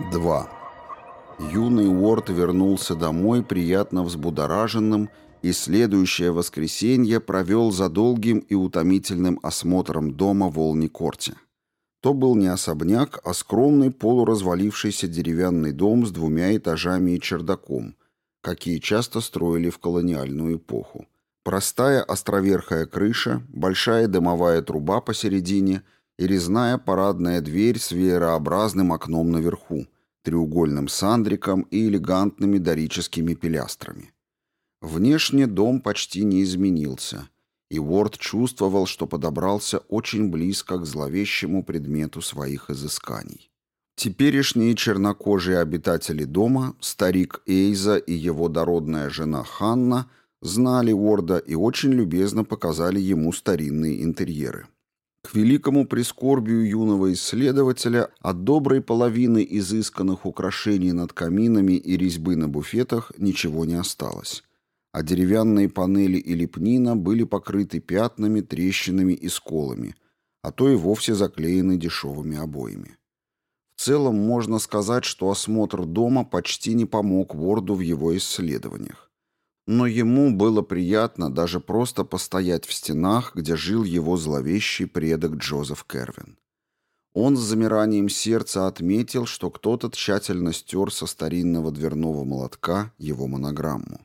2. Юный Уорд вернулся домой приятно взбудораженным и следующее воскресенье провел за долгим и утомительным осмотром дома в Олни-Корте. То был не особняк, а скромный полуразвалившийся деревянный дом с двумя этажами и чердаком, какие часто строили в колониальную эпоху. Простая островерхая крыша, большая дымовая труба посередине и резная парадная дверь с веерообразным окном наверху, треугольным сандриком и элегантными дорическими пилястрами. Внешне дом почти не изменился, и Уорд чувствовал, что подобрался очень близко к зловещему предмету своих изысканий. Теперешние чернокожие обитатели дома, старик Эйза и его дородная жена Ханна, знали Уорда и очень любезно показали ему старинные интерьеры. К великому прискорбию юного исследователя от доброй половины изысканных украшений над каминами и резьбы на буфетах ничего не осталось а деревянные панели и лепнина были покрыты пятнами, трещинами и сколами, а то и вовсе заклеены дешевыми обоями. В целом можно сказать, что осмотр дома почти не помог Ворду в его исследованиях. Но ему было приятно даже просто постоять в стенах, где жил его зловещий предок Джозеф Кервин. Он с замиранием сердца отметил, что кто-то тщательно стер со старинного дверного молотка его монограмму.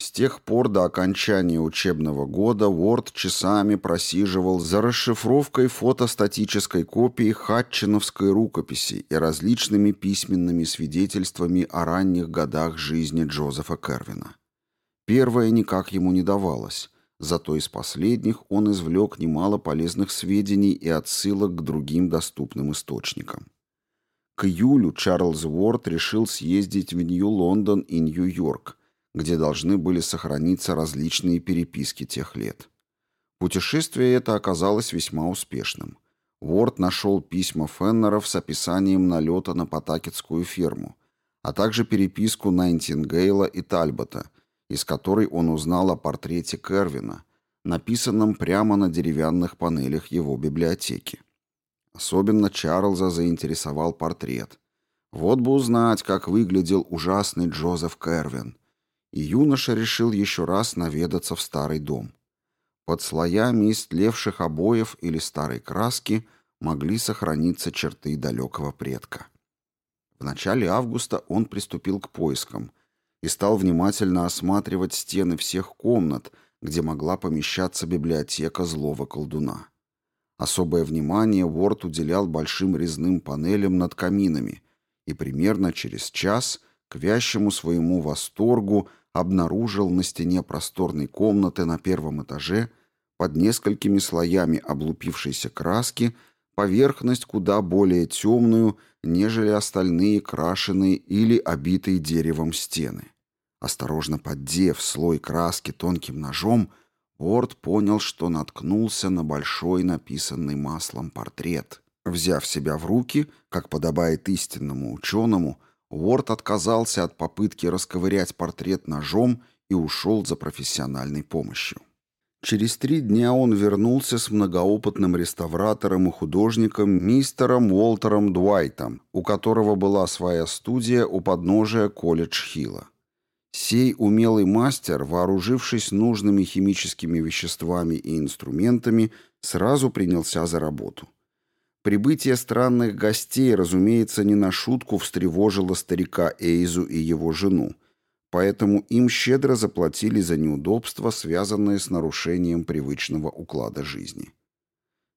С тех пор до окончания учебного года Уорд часами просиживал за расшифровкой фотостатической копии хатчиновской рукописи и различными письменными свидетельствами о ранних годах жизни Джозефа Кервина. Первое никак ему не давалось, зато из последних он извлек немало полезных сведений и отсылок к другим доступным источникам. К июлю Чарльз Уорд решил съездить в Нью-Лондон и Нью-Йорк, где должны были сохраниться различные переписки тех лет. Путешествие это оказалось весьма успешным. Уорд нашел письма Феннеров с описанием налета на Потакетскую ферму, а также переписку Найнтингейла и Тальбота, из которой он узнал о портрете Кервина, написанном прямо на деревянных панелях его библиотеки. Особенно Чарльза заинтересовал портрет. Вот бы узнать, как выглядел ужасный Джозеф Кервин – и юноша решил еще раз наведаться в старый дом. Под слоями истлевших обоев или старой краски могли сохраниться черты далекого предка. В начале августа он приступил к поискам и стал внимательно осматривать стены всех комнат, где могла помещаться библиотека злого колдуна. Особое внимание Уорд уделял большим резным панелям над каминами, и примерно через час, к вящему своему восторгу, обнаружил на стене просторной комнаты на первом этаже под несколькими слоями облупившейся краски поверхность куда более темную, нежели остальные крашеные или обитые деревом стены. Осторожно поддев слой краски тонким ножом, Уорд понял, что наткнулся на большой написанный маслом портрет. Взяв себя в руки, как подобает истинному ученому, Уорд отказался от попытки расковырять портрет ножом и ушел за профессиональной помощью. Через три дня он вернулся с многоопытным реставратором и художником мистером Уолтером Дуайтом, у которого была своя студия у подножия колледж-хилла. Сей умелый мастер, вооружившись нужными химическими веществами и инструментами, сразу принялся за работу. Прибытие странных гостей, разумеется, не на шутку встревожило старика Эйзу и его жену, поэтому им щедро заплатили за неудобства, связанные с нарушением привычного уклада жизни.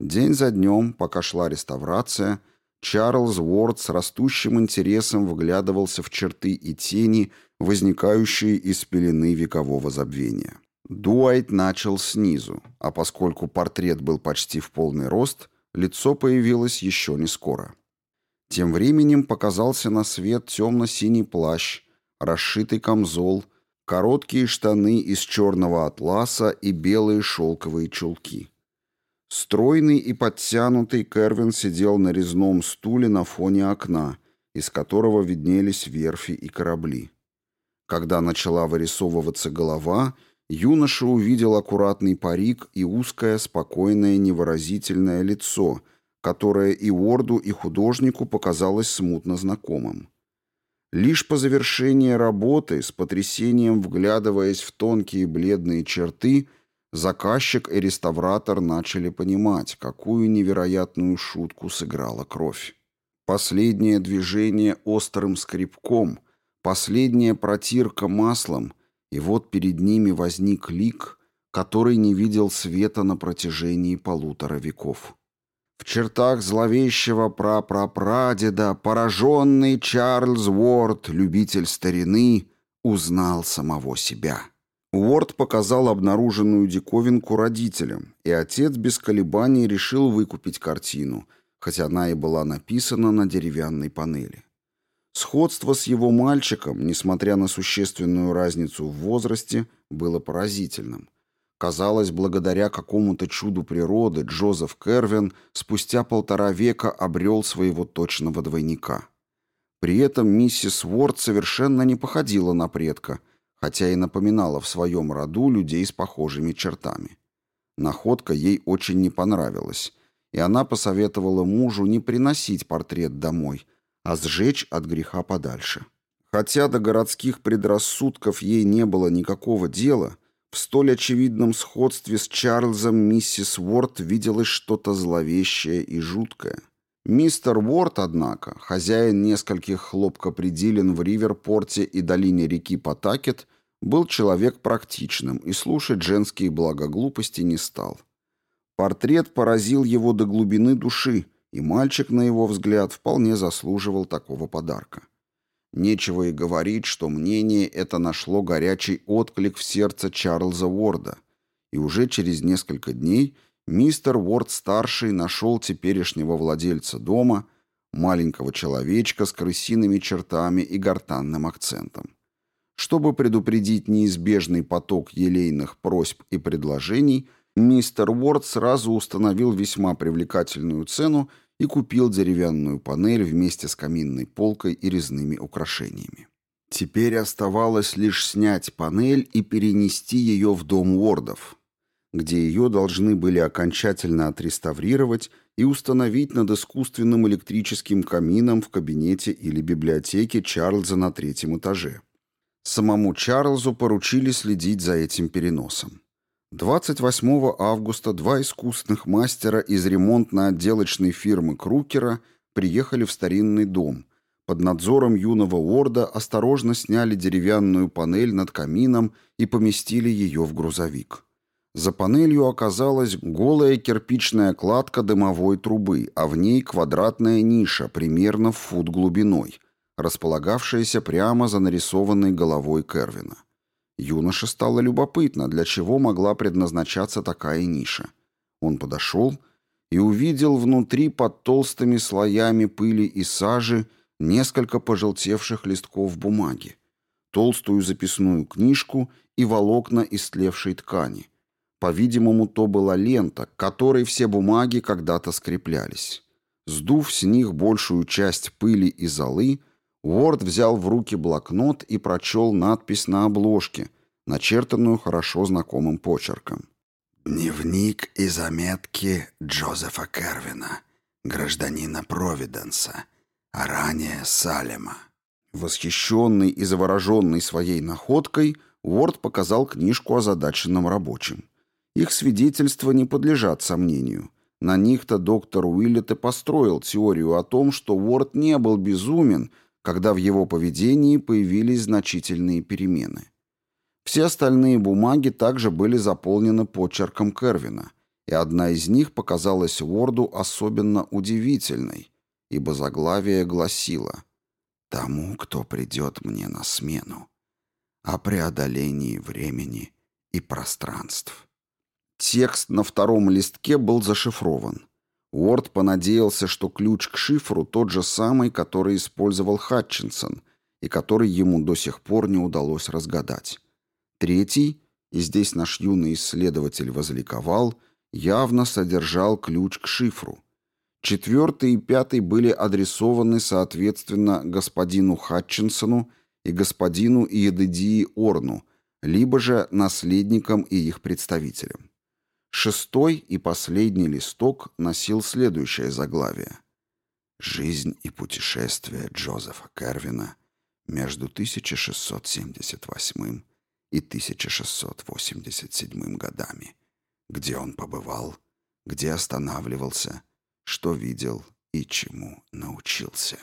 День за днем, пока шла реставрация, Чарльз Уорд с растущим интересом вглядывался в черты и тени, возникающие из пелены векового забвения. Дуайт начал снизу, а поскольку портрет был почти в полный рост – Лицо появилось еще не скоро. Тем временем показался на свет темно-синий плащ, расшитый камзол, короткие штаны из черного атласа и белые шелковые чулки. Стройный и подтянутый Кервин сидел на резном стуле на фоне окна, из которого виднелись верфи и корабли. Когда начала вырисовываться голова, юноша увидел аккуратный парик и узкое, спокойное, невыразительное лицо, которое и Уорду, и художнику показалось смутно знакомым. Лишь по завершении работы, с потрясением вглядываясь в тонкие бледные черты, заказчик и реставратор начали понимать, какую невероятную шутку сыграла кровь. Последнее движение острым скребком, последняя протирка маслом, и вот перед ними возник лик, который не видел света на протяжении полутора веков. В чертах зловещего прапрапрадеда пораженный Чарльз Уорд, любитель старины, узнал самого себя. Уорд показал обнаруженную диковинку родителям, и отец без колебаний решил выкупить картину, хотя она и была написана на деревянной панели. Сходство с его мальчиком, несмотря на существенную разницу в возрасте, было поразительным. Казалось, благодаря какому-то чуду природы Джозеф Кервин спустя полтора века обрел своего точного двойника. При этом миссис Уорд совершенно не походила на предка, хотя и напоминала в своем роду людей с похожими чертами. Находка ей очень не понравилась, и она посоветовала мужу не приносить портрет домой, а сжечь от греха подальше. Хотя до городских предрассудков ей не было никакого дела – в столь очевидном сходстве с Чарльзом миссис Уорд виделось что-то зловещее и жуткое. Мистер Уорд, однако, хозяин нескольких хлопкопредилен в Риверпорте и долине реки Потакет, был человек практичным и слушать женские благоглупости не стал. Портрет поразил его до глубины души, и мальчик, на его взгляд, вполне заслуживал такого подарка. Нечего и говорить, что мнение это нашло горячий отклик в сердце Чарльза Уорда, и уже через несколько дней мистер Уорд-старший нашел теперешнего владельца дома, маленького человечка с крысиными чертами и гортанным акцентом. Чтобы предупредить неизбежный поток елейных просьб и предложений, мистер Уорд сразу установил весьма привлекательную цену и купил деревянную панель вместе с каминной полкой и резными украшениями. Теперь оставалось лишь снять панель и перенести ее в дом Уордов, где ее должны были окончательно отреставрировать и установить над искусственным электрическим камином в кабинете или библиотеке Чарльза на третьем этаже. Самому Чарльзу поручили следить за этим переносом. 28 августа два искусных мастера из ремонтно-отделочной фирмы Крукера приехали в старинный дом. Под надзором юного Уорда осторожно сняли деревянную панель над камином и поместили ее в грузовик. За панелью оказалась голая кирпичная кладка дымовой трубы, а в ней квадратная ниша примерно в фут глубиной, располагавшаяся прямо за нарисованной головой Кервина. Юноше стало любопытно, для чего могла предназначаться такая ниша. Он подошел и увидел внутри под толстыми слоями пыли и сажи несколько пожелтевших листков бумаги, толстую записную книжку и волокна истлевшей ткани. По-видимому, то была лента, к которой все бумаги когда-то скреплялись. Сдув с них большую часть пыли и золы, Уорд взял в руки блокнот и прочел надпись на обложке, начертанную хорошо знакомым почерком. «Дневник и заметки Джозефа Кервина, гражданина Провиденса, а ранее Салема». Восхищенный и завороженный своей находкой, Уорд показал книжку озадаченным рабочим. Их свидетельства не подлежат сомнению. На них-то доктор Уиллет и построил теорию о том, что Уорд не был безумен – когда в его поведении появились значительные перемены. Все остальные бумаги также были заполнены почерком Кервина, и одна из них показалась Уорду особенно удивительной, ибо заглавие гласило «Тому, кто придет мне на смену, о преодолении времени и пространств». Текст на втором листке был зашифрован. Уорд понадеялся, что ключ к шифру тот же самый, который использовал Хатчинсон, и который ему до сих пор не удалось разгадать. Третий, и здесь наш юный исследователь возликовал, явно содержал ключ к шифру. Четвертый и пятый были адресованы, соответственно, господину Хатчинсону и господину Иедедии Орну, либо же наследникам и их представителям. Шестой и последний листок носил следующее заглавие. «Жизнь и путешествия Джозефа Кервина между 1678 и 1687 годами. Где он побывал, где останавливался, что видел и чему научился».